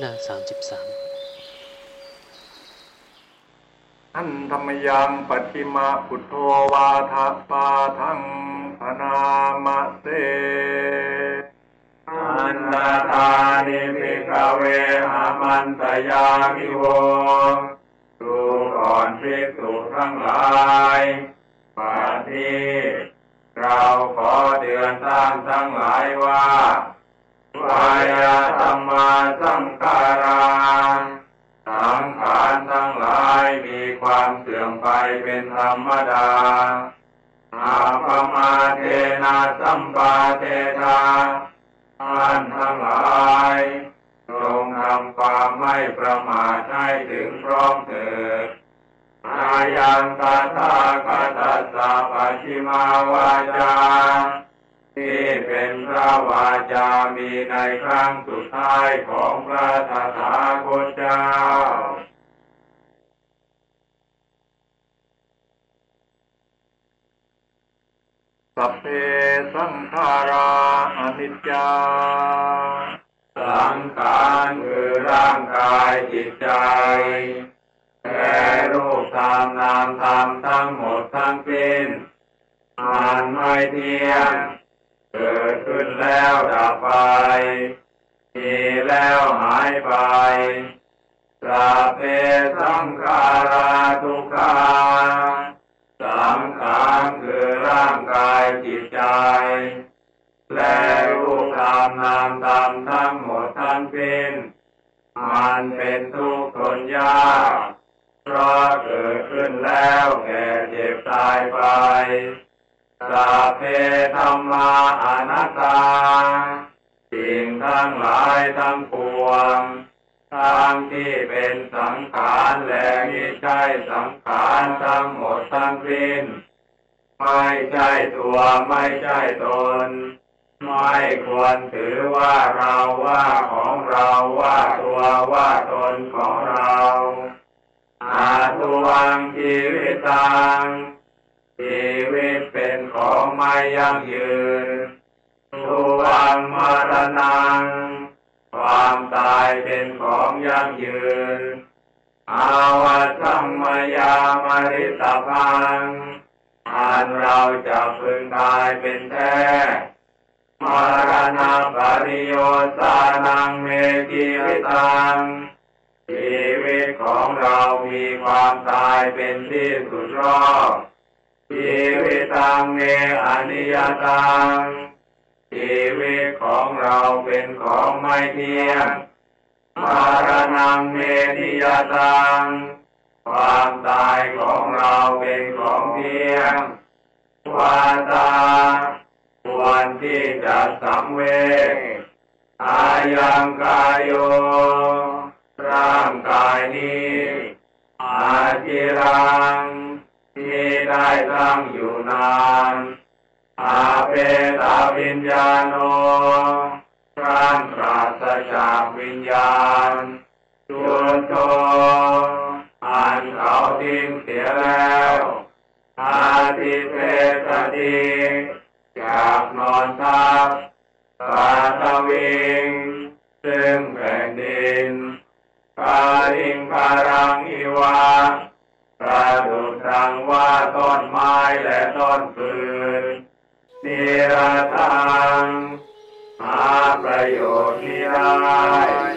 หน้าสามสิบสามอันธรรมยังปฏิมาพุทโธวาทาปาทังพนามะเตอันตาทานิพิกเวหามันตยามิโวดูก่อนพิกษุทั้งหลายปาทีเราขอเตือนท่านทั้งหลายว่า วายธรรมาสังการาสังขารทั้งหลายมีความเสื่อมไปเป็นธรรมดาอาปมาเทนาสัมปาเทธาท่านทั้งหลายจงทำความไม่ประมาทให้ถึงพร้อมเถิดอายังตาตาคาตัสสะปชิมาวาจา เป็นพระวาจามีในครั้งสุดท้ายของพระตถาคตเจ้าสัพเพสังขาราอนิจจา สังขารคือร่างกายจิตใจแค่รูปตามนามตามทั้งหมดทั้งสิ้นมันไม่เที่ยง เกิดขึ้นแล้วดับไป มีแล้วหายไปสัพเพสังขาราทุกขาสังขารคือร่างกายจิตใจ และรูปตามนามตามทั้งหมดทั้งสิ้นมันเป็นทุกข์ทนยากเพราะเกิดขึ้นแล้วแก่เจ็บตายไป สัพเพธรรมาอนัตตา สิ่งทั้งหลายทั้งปวงทั้งที่เป็นสังขารและมิใช่สังขารทั้งหมดทั้งสิ้น ไม่ใช่ตัวไม่ใช่ตน ไม่ควรถือว่าเราว่าของเราว่าตัวว่าตนของเราอาตุวังชีวิตัง ชีวิตเป็นของไม่ยั่งยืนทุวังมรณัง ความตายเป็นของยั่งยืน อาวสัมมยามริตพังอันเราจะพึงตายเป็นแท้มรณะปริโยสานังเมกิวิตัง ชีวิตของเรามีความตายเป็นที่สุดรอบ ชีวิตังเมอนิยตังชีวิตของเราเป็นของไม่เที่ยงมารณะเมนิยตังความตายของเราเป็นของเที่ยงวาตาควรที่จะสังเวชอายังกายโยร่างกายนี้อาจิรัง ที่ได้ตั้งอยู่นาน อาเปตาวิญญาโนร่างปราศจากวิญญาณจุดโตอันเขาทิ้งเสียแล้ว อาทิเศษติจากนอนทับปาตวิง ซึ่งแผ่นดินปาริงปารังอิวา ดังว่าต้นไม้และต้นปืนนิรทังหาประโยชน์ที่ได้